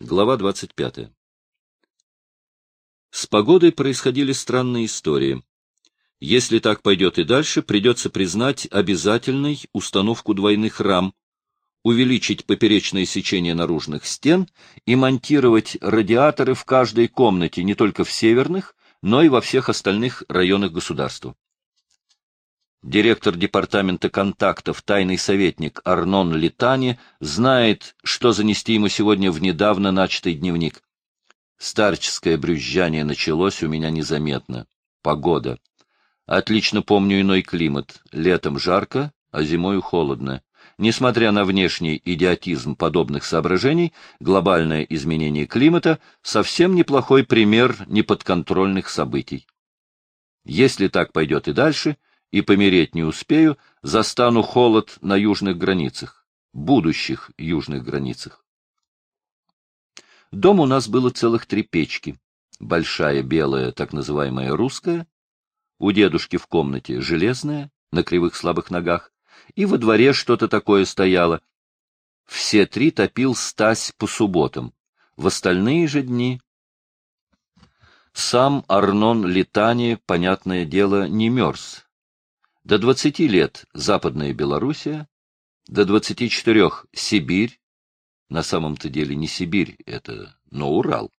Глава 25. С погодой происходили странные истории. Если так пойдет и дальше, придется признать обязательной установку двойных рам, увеличить поперечное сечение наружных стен и монтировать радиаторы в каждой комнате не только в северных, но и во всех остальных районах государства. Директор департамента контактов, тайный советник Арнон Литани, знает, что занести ему сегодня в недавно начатый дневник. Старческое брюзжание началось у меня незаметно. Погода. Отлично помню иной климат. Летом жарко, а зимою холодно. Несмотря на внешний идиотизм подобных соображений, глобальное изменение климата — совсем неплохой пример неподконтрольных событий. Если так пойдет и дальше — и помереть не успею, застану холод на южных границах, будущих южных границах. Дом у нас было целых три печки. Большая белая, так называемая русская, у дедушки в комнате железная, на кривых слабых ногах, и во дворе что-то такое стояло. Все три топил Стась по субботам, в остальные же дни... Сам Арнон Литани, понятное дело, не мерз, до 20 лет Западная Белоруссия, до 24 Сибирь, на самом-то деле не Сибирь, это, но Урал.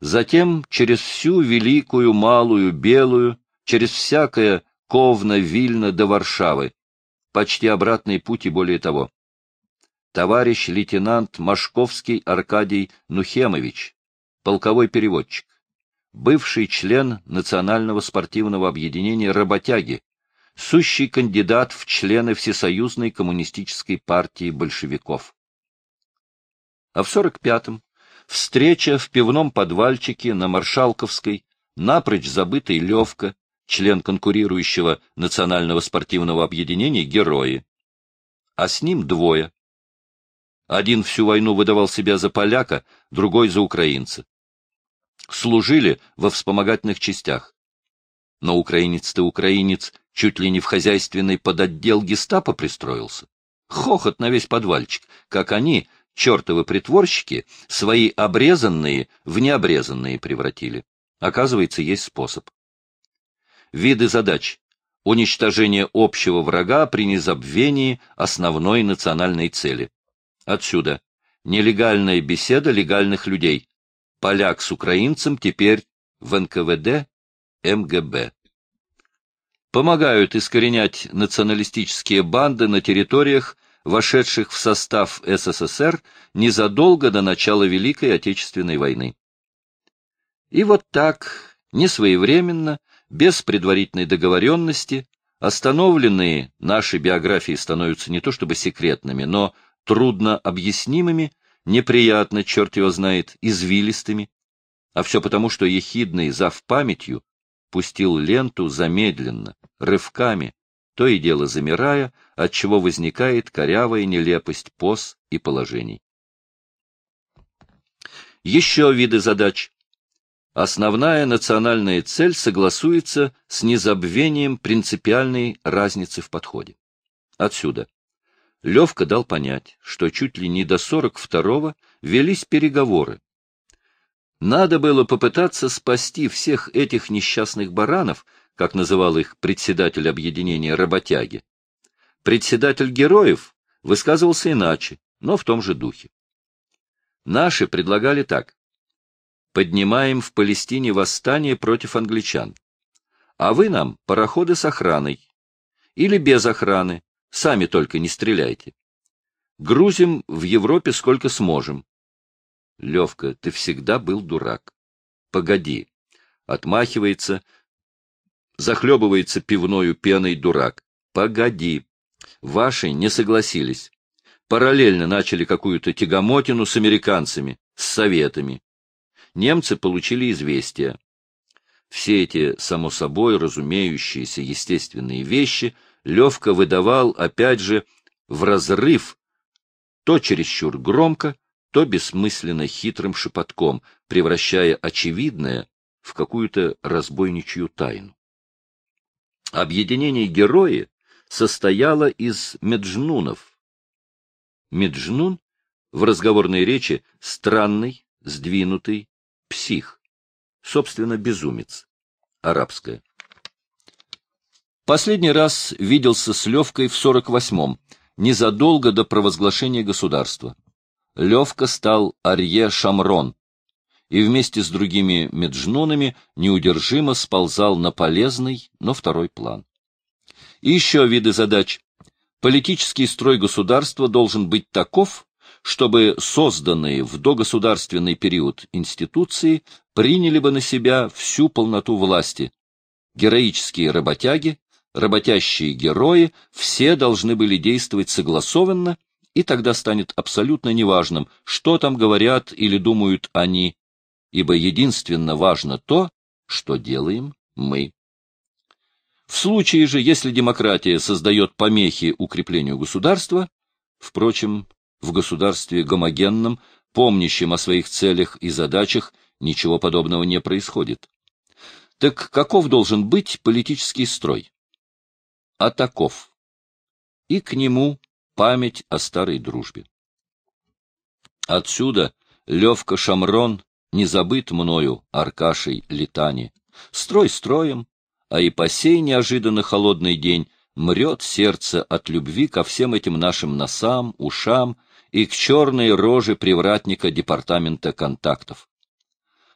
Затем через всю Великую, Малую, Белую, через всякое Ковна, Вильно до Варшавы, почти обратный путь и более того. Товарищ лейтенант Машковский Аркадий Нухемович, полковой переводчик, бывший член Национального спортивного объединения «Работяги», сущий кандидат в члены Всесоюзной коммунистической партии большевиков. А в 45-м встреча в пивном подвальчике на Маршалковской, напрочь забытый Левка, член конкурирующего национального спортивного объединения «Герои». А с ним двое. Один всю войну выдавал себя за поляка, другой за украинца. Служили во вспомогательных частях. Но украинец-то украинец чуть ли не в хозяйственный подотдел гестапо пристроился. Хохот на весь подвальчик, как они, чертовы притворщики, свои обрезанные в необрезанные превратили. Оказывается, есть способ. Виды задач. Уничтожение общего врага при незабвении основной национальной цели. Отсюда. Нелегальная беседа легальных людей. Поляк с украинцем теперь в НКВД, МГБ помогают искоренять националистические банды на территориях, вошедших в состав СССР незадолго до начала Великой Отечественной войны. И вот так, несвоевременно, без предварительной договоренности, остановленные наши биографии становятся не то чтобы секретными, но трудно объяснимыми, неприятно, черт его знает, извилистыми, а все потому, что ехидный зав памятью пустил ленту замедленно, рывками, то и дело замирая, отчего возникает корявая нелепость поз и положений. Еще виды задач. Основная национальная цель согласуется с незабвением принципиальной разницы в подходе. Отсюда. Левка дал понять, что чуть ли не до 42-го велись переговоры, надо было попытаться спасти всех этих несчастных баранов, как называл их председатель объединения работяги. Председатель героев высказывался иначе, но в том же духе. Наши предлагали так. Поднимаем в Палестине восстание против англичан. А вы нам пароходы с охраной. Или без охраны, сами только не стреляйте. Грузим в Европе сколько сможем. Левка, ты всегда был дурак. Погоди. Отмахивается, захлебывается пивною пеной дурак. Погоди. Ваши не согласились. Параллельно начали какую-то тягомотину с американцами, с советами. Немцы получили известия. Все эти, само собой, разумеющиеся естественные вещи Левка выдавал, опять же, в разрыв, то чересчур громко, то бессмысленно хитрым шепотком, превращая очевидное в какую-то разбойничью тайну. Объединение герои состояло из меджнунов. Меджнун в разговорной речи странный, сдвинутый, псих, собственно, безумец, арабское. Последний раз виделся с Левкой в 48-м, незадолго до провозглашения государства. Левка стал Арье Шамрон, и вместе с другими меджнунами неудержимо сползал на полезный, но второй план. И еще виды задач. Политический строй государства должен быть таков, чтобы созданные в догосударственный период институции приняли бы на себя всю полноту власти. Героические работяги, работящие герои, все должны были действовать согласованно, и тогда станет абсолютно неважным, что там говорят или думают они, ибо единственно важно то, что делаем мы. В случае же, если демократия создает помехи укреплению государства, впрочем, в государстве гомогенном, помнящем о своих целях и задачах, ничего подобного не происходит. Так каков должен быть политический строй? А таков. И к нему память о старой дружбе. Отсюда Левка Шамрон не забыт мною Аркашей Литани. Строй строем, а и по сей неожиданно холодный день мрет сердце от любви ко всем этим нашим носам, ушам и к черной роже привратника департамента контактов.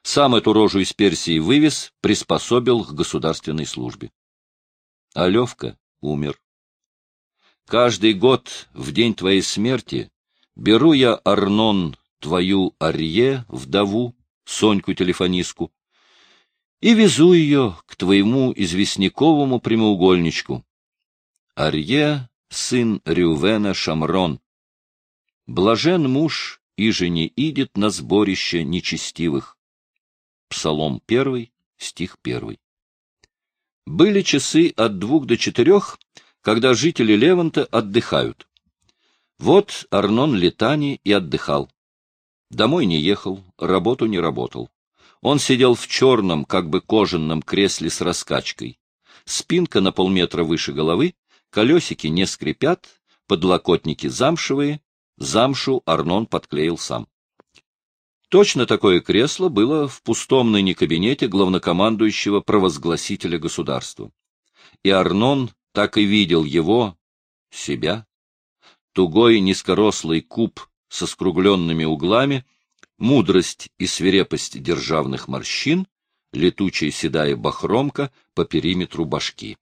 Сам эту рожу из Персии вывез, приспособил к государственной службе. А Левка умер. Каждый год в день твоей смерти беру я, Арнон, твою Арье, вдову, Соньку-телефонистку, и везу ее к твоему известняковому прямоугольничку. Арье, сын Рювена Шамрон. Блажен муж, и же не идет на сборище нечестивых. Псалом первый, стих первый. Были часы от двух до четырех, когда жители Леванта отдыхают. Вот Арнон Летани и отдыхал. Домой не ехал, работу не работал. Он сидел в черном, как бы кожаном кресле с раскачкой. Спинка на полметра выше головы, колесики не скрипят, подлокотники замшевые, замшу Арнон подклеил сам. Точно такое кресло было в пустом ныне кабинете главнокомандующего провозгласителя государства. И Арнон так и видел его, себя. Тугой низкорослый куб со скругленными углами, мудрость и свирепость державных морщин, летучая седая бахромка по периметру башки.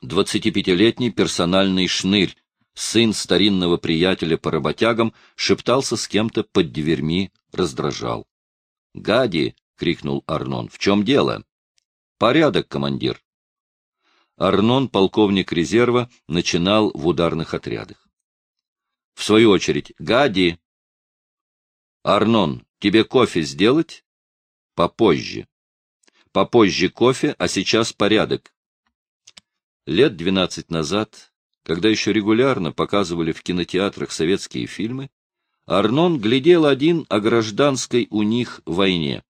Двадцатипятилетний персональный шнырь, сын старинного приятеля по работягам, шептался с кем-то под дверьми, раздражал. — Гади! — крикнул Арнон. — В чем дело? — Порядок, командир. Арнон, полковник резерва, начинал в ударных отрядах. В свою очередь, Гади. Арнон, тебе кофе сделать? Попозже. Попозже кофе, а сейчас порядок. Лет двенадцать назад, когда еще регулярно показывали в кинотеатрах советские фильмы, Арнон глядел один о гражданской у них войне.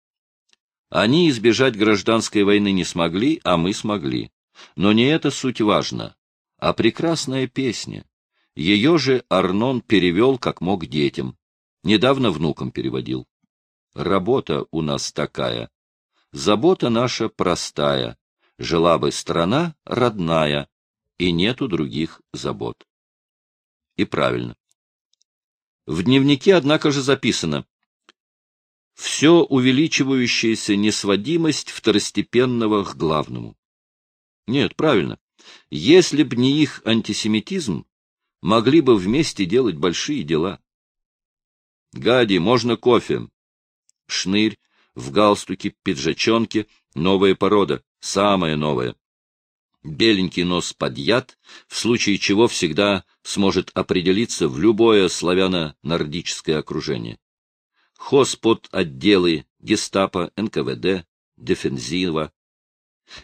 Они избежать гражданской войны не смогли, а мы смогли. Но не это суть важно, а прекрасная песня, ее же Арнон перевел как мог детям. Недавно внукам переводил. Работа у нас такая. Забота наша простая. Жила бы страна родная, и нету других забот. И правильно. В дневнике, однако же, записано «Все увеличивающаяся несводимость второстепенного к главному». Нет, правильно. Если б не их антисемитизм, могли бы вместе делать большие дела. Гади, можно кофе? Шнырь, в галстуке, пиджачонке, новая порода, самая новая. Беленький нос подъят, в случае чего всегда сможет определиться в любое славяно-нордическое окружение. Хоз под отделы гестапо, НКВД, дефензива.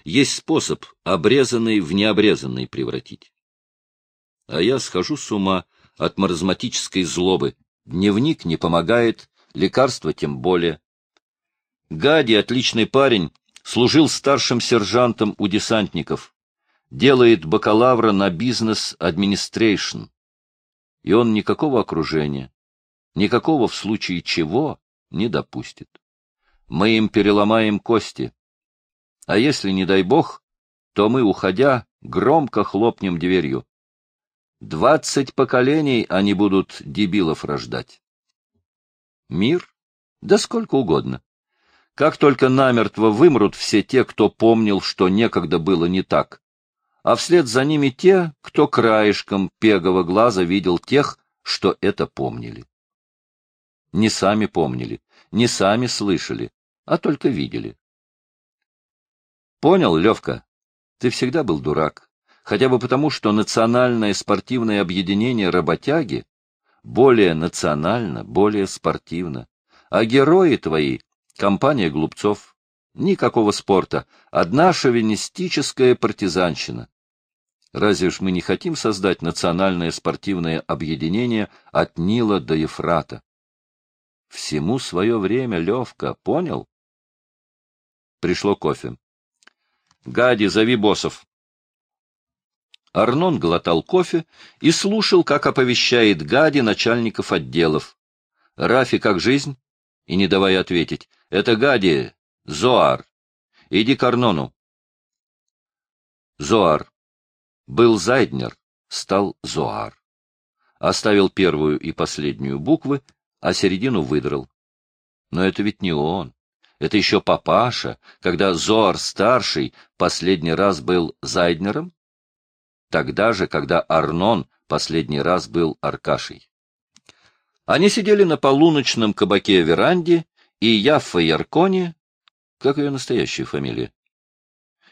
Есть способ обрезанный в необрезанный превратить а я схожу с ума от маразматической злобы. Дневник не помогает, лекарства тем более. Гади, отличный парень, служил старшим сержантом у десантников, делает бакалавра на бизнес-администрейшн. И он никакого окружения, никакого в случае чего не допустит. Мы им переломаем кости. А если, не дай бог, то мы, уходя, громко хлопнем дверью. Двадцать поколений они будут дебилов рождать. Мир? Да сколько угодно. Как только намертво вымрут все те, кто помнил, что некогда было не так, а вслед за ними те, кто краешком пегового глаза видел тех, что это помнили. Не сами помнили, не сами слышали, а только видели. Понял, Левка, ты всегда был дурак, хотя бы потому, что национальное спортивное объединение работяги более национально, более спортивно, а герои твои — компания глупцов. Никакого спорта, одна шовинистическая партизанщина. Разве ж мы не хотим создать национальное спортивное объединение от Нила до Ефрата? Всему свое время, Левка, понял? Пришло кофе. Гади, зови боссов. Арнон глотал кофе и слушал, как оповещает Гади начальников отделов. Рафи, как жизнь? И не давая ответить. Это Гади, Зоар. Иди к Арнону. Зоар. Был Зайднер, стал Зоар. Оставил первую и последнюю буквы, а середину выдрал. Но это ведь не он. Это еще папаша, когда Зоар-старший последний раз был Зайднером? Тогда же, когда Арнон последний раз был Аркашей. Они сидели на полуночном кабаке веранде, и Яффа Яркони, как ее настоящая фамилия,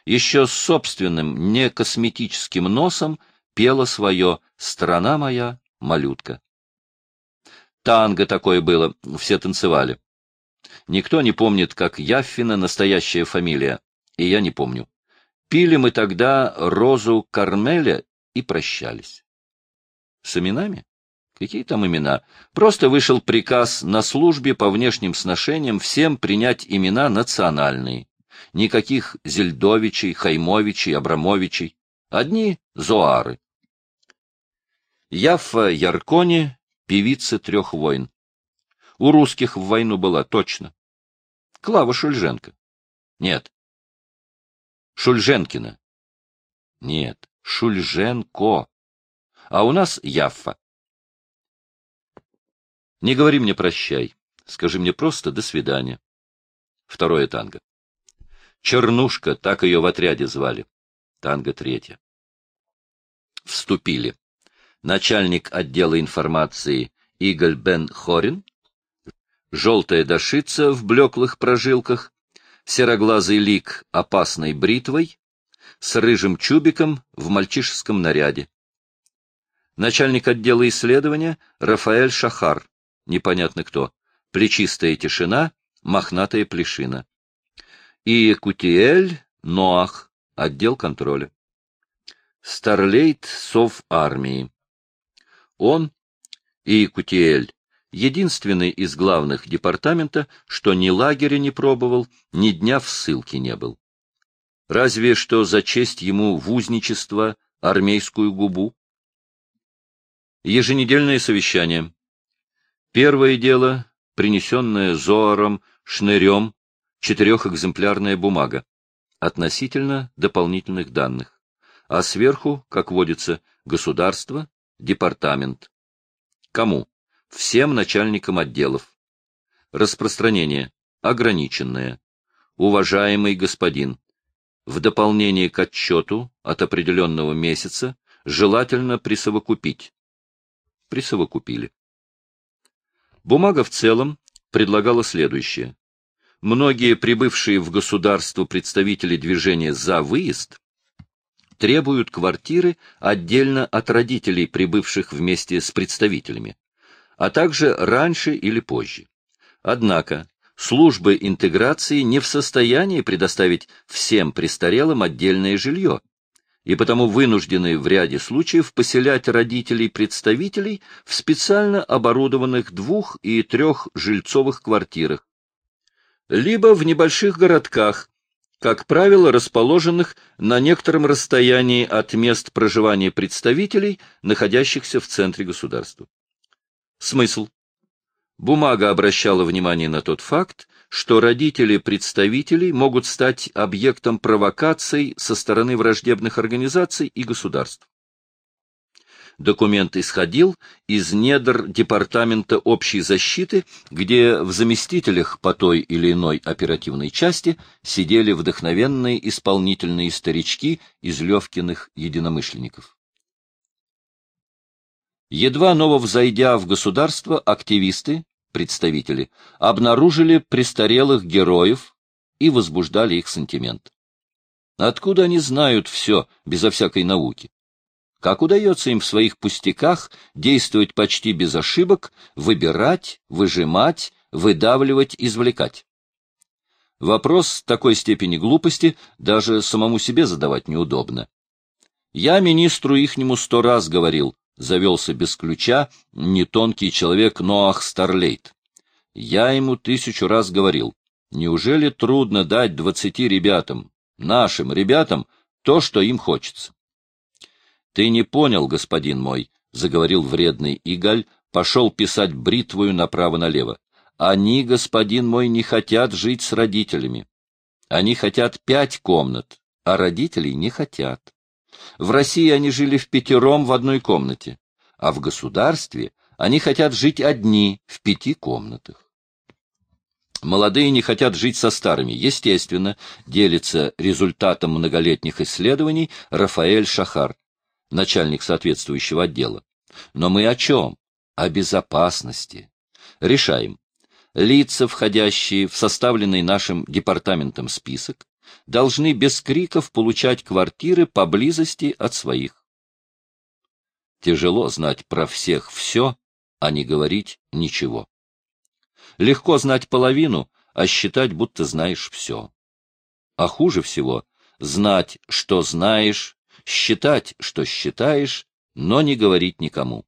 еще с собственным некосметическим носом пела свое «Страна моя, малютка». Танго такое было, все танцевали. Никто не помнит, как Яффина настоящая фамилия, и я не помню. Пили мы тогда розу Кармеля и прощались. С именами? Какие там имена? Просто вышел приказ на службе по внешним сношениям всем принять имена национальные. Никаких Зельдовичей, Хаймовичей, Абрамовичей. Одни Зоары. Яффа Яркони — певица трех войн. У русских в войну была, точно. Клава Шульженко. Нет. Шульженкина. Нет, Шульженко. А у нас Яффа. Не говори мне прощай. Скажи мне просто «до свидания». Второе танго. Чернушка, так ее в отряде звали. Танго третье. Вступили. Начальник отдела информации Иголь Бен Хорин желтая дошица в блеклых прожилках, сероглазый лик опасной бритвой, с рыжим чубиком в мальчишеском наряде. Начальник отдела исследования Рафаэль Шахар, непонятно кто, плечистая тишина, мохнатая плешина. И Кутиэль Ноах, отдел контроля. Старлейт Сов армии. Он и Кутиэль единственный из главных департамента, что ни лагеря не пробовал, ни дня в ссылке не был. Разве что за честь ему в узничество армейскую губу. Еженедельное совещание. Первое дело, принесенное Зоаром, шнырем, четырехэкземплярная бумага, относительно дополнительных данных, а сверху, как водится, государство, департамент. Кому? Всем начальникам отделов. Распространение ограниченное. Уважаемый господин, в дополнение к отчету от определенного месяца желательно присовокупить. Присовокупили. Бумага в целом предлагала следующее. Многие прибывшие в государство представители движения «За выезд» требуют квартиры отдельно от родителей, прибывших вместе с представителями а также раньше или позже. Однако службы интеграции не в состоянии предоставить всем престарелым отдельное жилье, и потому вынуждены в ряде случаев поселять родителей-представителей в специально оборудованных двух- и трех жильцовых квартирах, либо в небольших городках, как правило, расположенных на некотором расстоянии от мест проживания представителей, находящихся в центре государства. Смысл. Бумага обращала внимание на тот факт, что родители представителей могут стать объектом провокаций со стороны враждебных организаций и государств. Документ исходил из недр Департамента общей защиты, где в заместителях по той или иной оперативной части сидели вдохновенные исполнительные старички из Левкиных единомышленников. Едва нововзойдя в государство, активисты, представители, обнаружили престарелых героев и возбуждали их сантимент. Откуда они знают все, безо всякой науки? Как удается им в своих пустяках действовать почти без ошибок, выбирать, выжимать, выдавливать, извлекать? Вопрос такой степени глупости даже самому себе задавать неудобно. Я министру ихнему сто раз говорил, завелся без ключа не тонкий человек Ноах Старлейт. Я ему тысячу раз говорил, неужели трудно дать двадцати ребятам, нашим ребятам, то, что им хочется? Ты не понял, господин мой, — заговорил вредный Игаль, пошел писать бритвою направо-налево. Они, господин мой, не хотят жить с родителями. Они хотят пять комнат, а родителей не хотят. В России они жили в пятером в одной комнате, а в государстве они хотят жить одни в пяти комнатах. Молодые не хотят жить со старыми. Естественно, делится результатом многолетних исследований Рафаэль Шахар, начальник соответствующего отдела. Но мы о чем? О безопасности. Решаем. Лица, входящие в составленный нашим департаментом список, должны без криков получать квартиры поблизости от своих. Тяжело знать про всех все, а не говорить ничего. Легко знать половину, а считать, будто знаешь все. А хуже всего — знать, что знаешь, считать, что считаешь, но не говорить никому.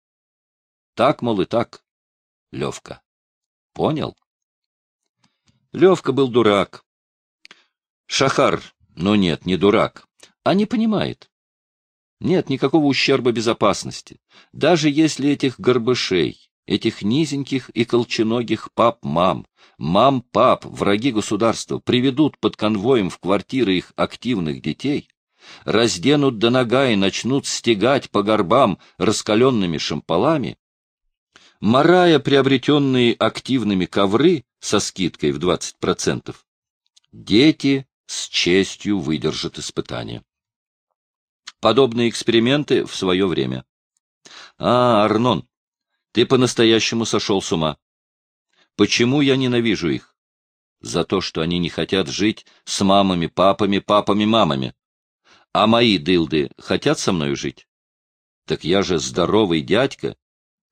Так, мол, и так, Левка. Понял? Левка был дурак. Шахар, но нет, не дурак, а не понимает. Нет никакого ущерба безопасности. Даже если этих горбышей, этих низеньких и колченогих пап-мам, мам-пап, враги государства, приведут под конвоем в квартиры их активных детей, разденут до нога и начнут стегать по горбам раскаленными шампалами, марая приобретенные активными ковры со скидкой в 20%, дети с честью выдержат испытания. Подобные эксперименты в свое время. А, Арнон, ты по-настоящему сошел с ума. Почему я ненавижу их? За то, что они не хотят жить с мамами, папами, папами, мамами. А мои дылды хотят со мной жить? Так я же здоровый дядька.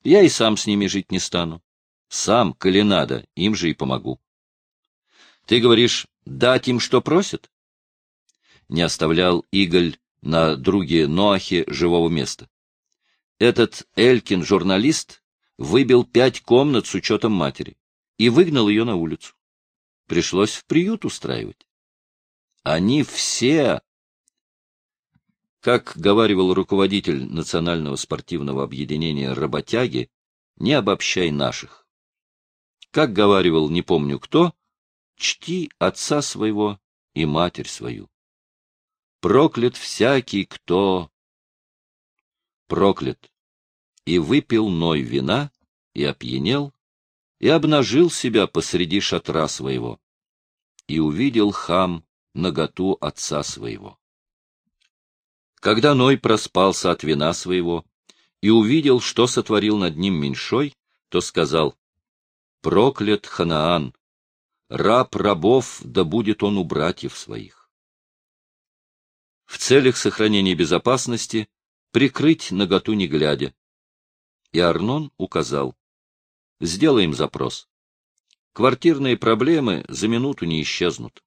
Я и сам с ними жить не стану. Сам, коли надо, им же и помогу. Ты говоришь, дать им, что просят? Не оставлял Иголь на друге Ноахе живого места. Этот Элькин, журналист, выбил пять комнат с учетом матери и выгнал ее на улицу. Пришлось в приют устраивать. Они все, как говаривал руководитель Национального спортивного объединения «Работяги», не обобщай наших. Как говаривал не помню кто, чти отца своего и матерь свою. Проклят всякий, кто... Проклят. И выпил Ной вина, и опьянел, и обнажил себя посреди шатра своего. И увидел хам наготу отца своего. Когда Ной проспался от вина своего и увидел, что сотворил над ним меньшой, то сказал, «Проклят Ханаан, раб рабов, да будет он у братьев своих. В целях сохранения безопасности прикрыть наготу не глядя. И Арнон указал. Сделаем запрос. Квартирные проблемы за минуту не исчезнут.